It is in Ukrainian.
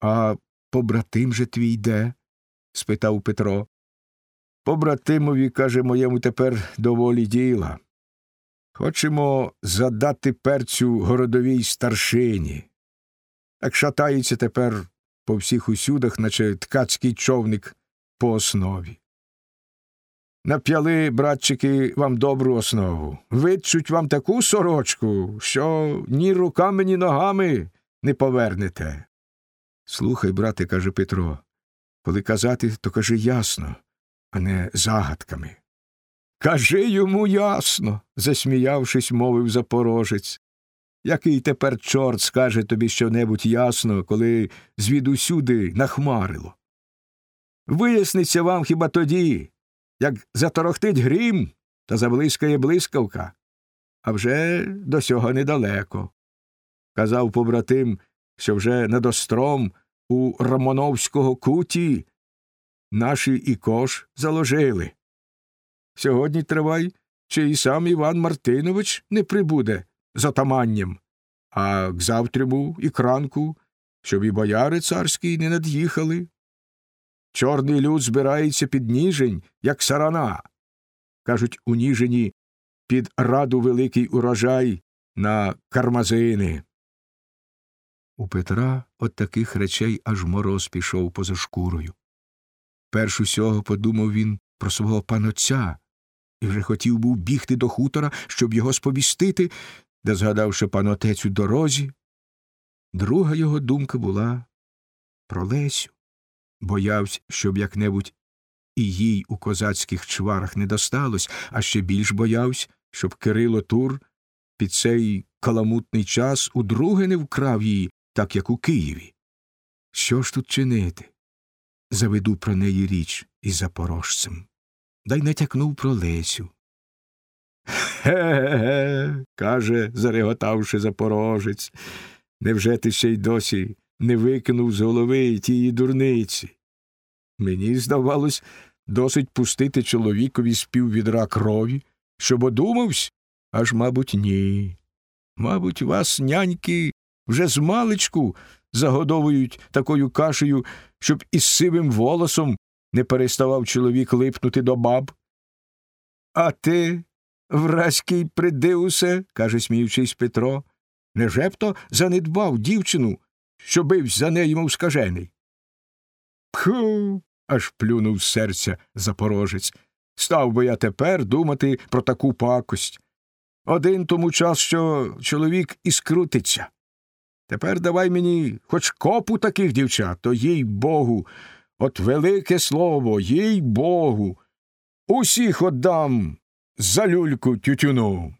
А побратим же твій де? спитав Петро. Побратимові, каже, моєму тепер доволі діла. Хочемо задати перцю городовій старшині. Так шатається тепер по всіх усюдах, наче ткацький човник по основі. Нап'яли, братчики, вам добру основу. Витчуть вам таку сорочку, що ні руками, ні ногами не повернете. Слухай, брате, каже Петро, коли казати, то кажи ясно, а не загадками. Кажи йому ясно, засміявшись, мовив запорожець. Який тепер чорт скаже тобі щонебудь ясно, коли звідусюди нахмарило? Виясниться вам хіба тоді, як заторохтить грім та заблискає блискавка, а вже до сього недалеко. Казав побратим, що вже над остром у Романовського куті наші і кош заложили. Сьогодні тривай, чи і сам Іван Мартинович не прибуде з отаманням, а к завтряму і кранку, щоб і бояри царські не над'їхали. Чорний люд збирається під ніжень, як сарана. Кажуть, у ніжені під раду великий урожай на кармазини. У Петра от таких речей аж мороз пішов поза шкурою. Перш усього подумав він про свого панотця і вже хотів був бігти до хутора, щоб його сповістити, де згадав, що панотець у дорозі. Друга його думка була про Лесю. Боявся, щоб як небудь і їй у козацьких чварах не досталось, а ще більш боявся, щоб Кирило Тур під цей каламутний час удруге не вкрав її, так як у Києві. Що ж тут чинити? Заведу про неї річ із запорожцем. Дай натякнув про Лесю. Ге-ге, каже, зареготавши запорожець. Невже ти ще й досі не викинув з голови тієї дурниці? Мені, здавалось, досить пустити чоловікові з піввідра крові, щоб одумавсь, аж, мабуть, ні. Мабуть, вас, няньки, вже з маличку загодовують такою кашею, щоб із сивим волосом не переставав чоловік липнути до баб. А ти, вразький придиусе, каже, сміючись Петро, неже б то занедбав дівчину, що бивсь за нею, мов скажений. Пху. аж плюнув з серця запорожець. Став би я тепер думати про таку пакость. Один тому час, що чоловік і скрутиться. Тепер давай мені хоч копу таких дівчат, то їй богу, от велике слово, їй богу. Усіх отдам за люльку тютюну.